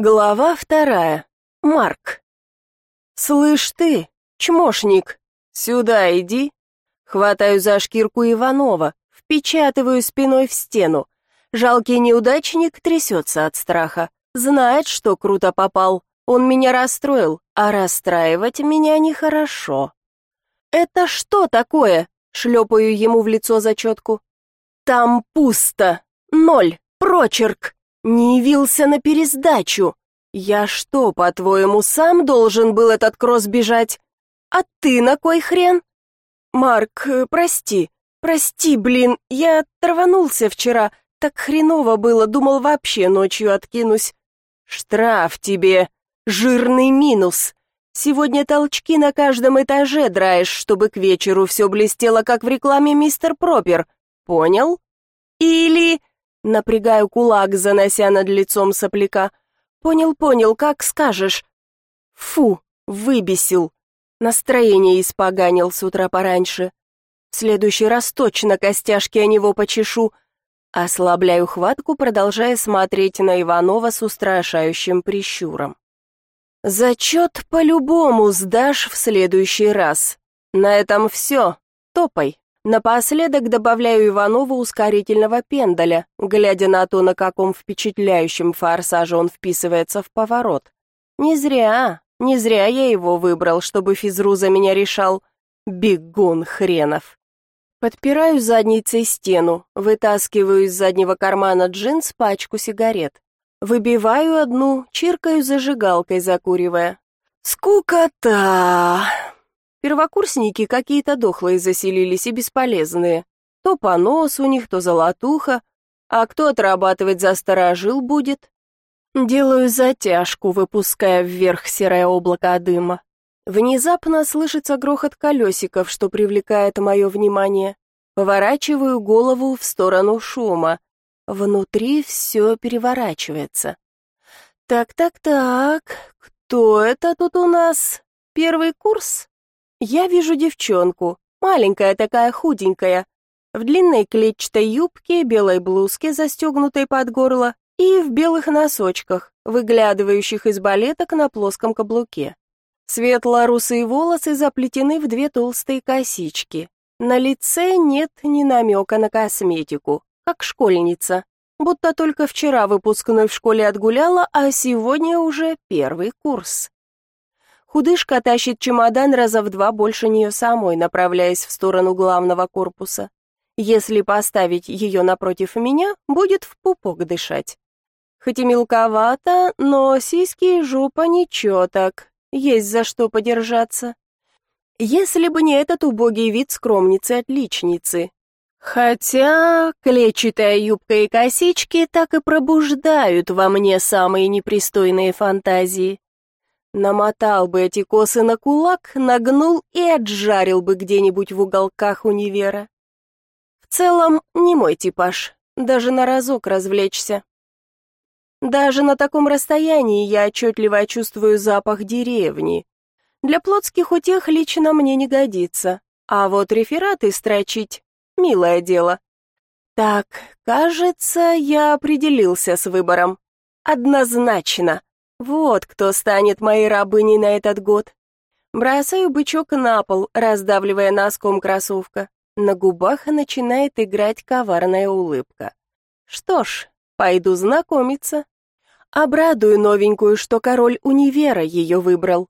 Глава вторая. Марк. «Слышь ты, чмошник, сюда иди!» Хватаю за шкирку Иванова, впечатываю спиной в стену. Жалкий неудачник трясется от страха. Знает, что круто попал. Он меня расстроил, а расстраивать меня нехорошо. «Это что такое?» — шлепаю ему в лицо зачетку. «Там пусто. Ноль. Прочерк. Не явился на пересдачу. Я что, по-твоему, сам должен был этот кросс бежать? А ты на кой хрен? Марк, э, прости. Прости, блин, я траванулся вчера. Так хреново было, думал вообще ночью откинусь. Штраф тебе. Жирный минус. Сегодня толчки на каждом этаже драешь, чтобы к вечеру все блестело, как в рекламе «Мистер Пропер». Понял? Или... Напрягаю кулак, занося над лицом сопляка. «Понял, понял, как скажешь». Фу, выбесил. Настроение испоганил с утра пораньше. В следующий раз точно костяшки о него почешу. Ослабляю хватку, продолжая смотреть на Иванова с устрашающим прищуром. «Зачет по-любому сдашь в следующий раз. На этом все. Топай». Напоследок добавляю Иванову ускорительного пендаля, глядя на то, на каком впечатляющем форсаже он вписывается в поворот. Не зря, не зря я его выбрал, чтобы физру за меня решал. Бегун хренов. Подпираю задницей стену, вытаскиваю из заднего кармана джинс пачку сигарет. Выбиваю одну, чиркаю зажигалкой, закуривая. Скукота! Первокурсники какие-то дохлые заселились и бесполезные. То понос у них, то золотуха. А кто отрабатывать за сторожил будет? Делаю затяжку, выпуская вверх серое облако дыма. Внезапно слышится грохот колесиков, что привлекает мое внимание. Поворачиваю голову в сторону шума. Внутри все переворачивается. Так-так-так, кто это тут у нас? Первый курс? Я вижу девчонку, маленькая такая худенькая, в длинной клетчатой юбке, белой блузке, застегнутой под горло, и в белых носочках, выглядывающих из балеток на плоском каблуке. Светло-русые волосы заплетены в две толстые косички. На лице нет ни намека на косметику, как школьница, будто только вчера выпускной в школе отгуляла, а сегодня уже первый курс. Худышка тащит чемодан раза в два больше нее самой, направляясь в сторону главного корпуса. Если поставить ее напротив меня, будет в пупок дышать. Хоть и мелковато, но сиськи и жопа ничего так, есть за что подержаться. Если бы не этот убогий вид скромницы-отличницы. Хотя клетчатая юбка и косички так и пробуждают во мне самые непристойные фантазии. Намотал бы эти косы на кулак, нагнул и отжарил бы где-нибудь в уголках универа. В целом, не мой типаж, даже на разок развлечься. Даже на таком расстоянии я отчетливо чувствую запах деревни. Для плотских утех лично мне не годится, а вот рефераты строчить — милое дело. Так, кажется, я определился с выбором. Однозначно. Вот кто станет моей рабыней на этот год. Бросаю бычок на пол, раздавливая носком кроссовка. На губах начинает играть коварная улыбка. Что ж, пойду знакомиться. Обрадую новенькую, что король универа ее выбрал.